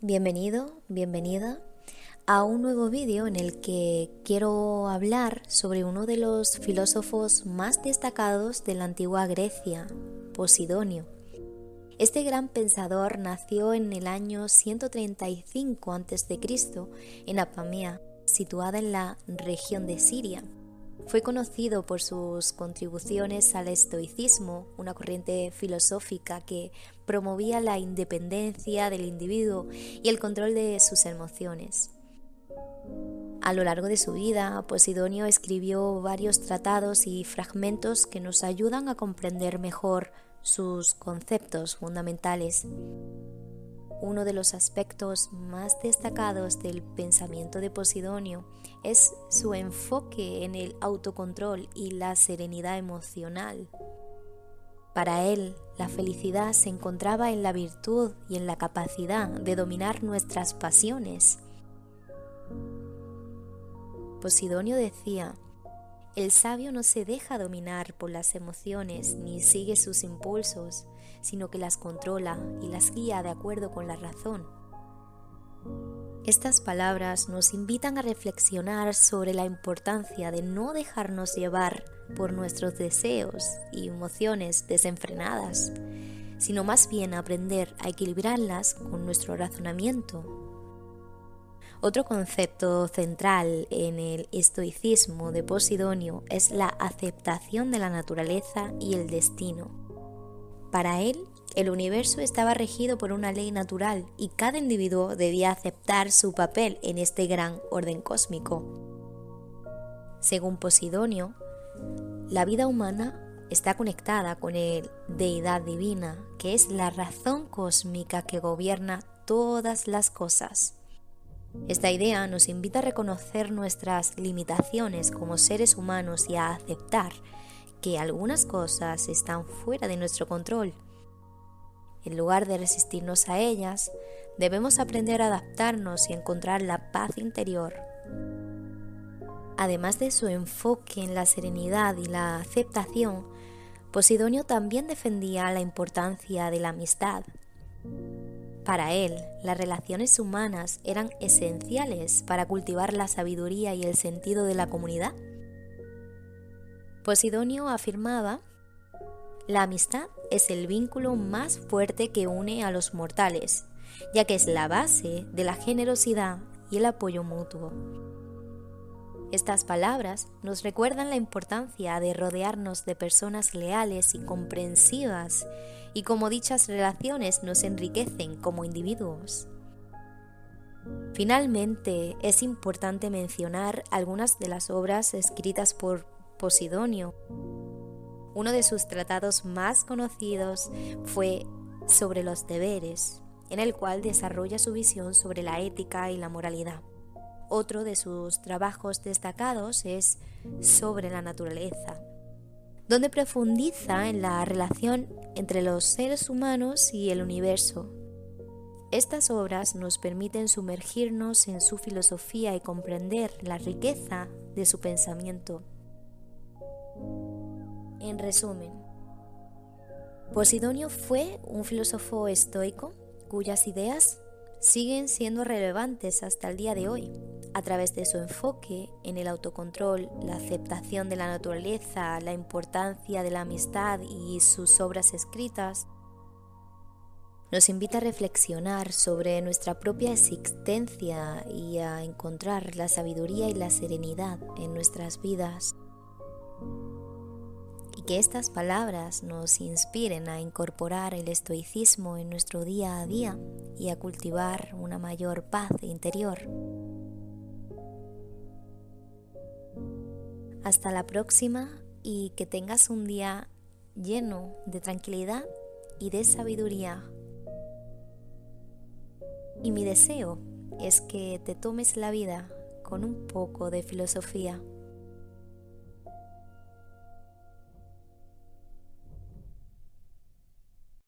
Bienvenido, bienvenida a un nuevo vídeo en el que quiero hablar sobre uno de los filósofos más destacados de la antigua Grecia, Posidonio. Este gran pensador nació en el año 135 a.C. en Apamea, situada en la región de Siria. Fue conocido por sus contribuciones al estoicismo, una corriente filosófica que promovía la independencia del individuo y el control de sus emociones. A lo largo de su vida, Posidonio escribió varios tratados y fragmentos que nos ayudan a comprender mejor sus conceptos fundamentales. Uno de los aspectos más destacados del pensamiento de Posidonio es su enfoque en el autocontrol y la serenidad emocional. Para él, la felicidad se encontraba en la virtud y en la capacidad de dominar nuestras pasiones. Posidonio decía, el sabio no se deja dominar por las emociones ni sigue sus impulsos, sino que las controla y las guía de acuerdo con la razón. Estas palabras nos invitan a reflexionar sobre la importancia de no dejarnos llevar por nuestros deseos y emociones desenfrenadas, sino más bien aprender a equilibrarlas con nuestro razonamiento. Otro concepto central en el estoicismo de Posidonio es la aceptación de la naturaleza y el destino. Para él, el universo estaba regido por una ley natural y cada individuo debía aceptar su papel en este gran orden cósmico. Según Posidonio, la vida humana está conectada con el deidad divina, que es la razón cósmica que gobierna todas las cosas. Esta idea nos invita a reconocer nuestras limitaciones como seres humanos y a aceptar que algunas cosas están fuera de nuestro control. En lugar de resistirnos a ellas, debemos aprender a adaptarnos y encontrar la paz interior. Además de su enfoque en la serenidad y la aceptación, Posidonio también defendía la importancia de la amistad. Para él, las relaciones humanas eran esenciales para cultivar la sabiduría y el sentido de la comunidad. Posidonio afirmaba, la amistad es el vínculo más fuerte que une a los mortales, ya que es la base de la generosidad y el apoyo mutuo. Estas palabras nos recuerdan la importancia de rodearnos de personas leales y comprensivas y cómo dichas relaciones nos enriquecen como individuos. Finalmente, es importante mencionar algunas de las obras escritas por Posidonio. Uno de sus tratados más conocidos fue sobre los deberes, en el cual desarrolla su visión sobre la ética y la moralidad. Otro de sus trabajos destacados es sobre la naturaleza, donde profundiza en la relación entre los seres humanos y el universo. Estas obras nos permiten sumergirnos en su filosofía y comprender la riqueza de su pensamiento. En resumen, Posidonio fue un filósofo estoico cuyas ideas siguen siendo relevantes hasta el día de hoy, a través de su enfoque en el autocontrol, la aceptación de la naturaleza, la importancia de la amistad y sus obras escritas, nos invita a reflexionar sobre nuestra propia existencia y a encontrar la sabiduría y la serenidad en nuestras vidas y que estas palabras nos inspiren a incorporar el estoicismo en nuestro día a día y a cultivar una mayor paz interior. Hasta la próxima y que tengas un día lleno de tranquilidad y de sabiduría. Y mi deseo es que te tomes la vida con un poco de filosofía.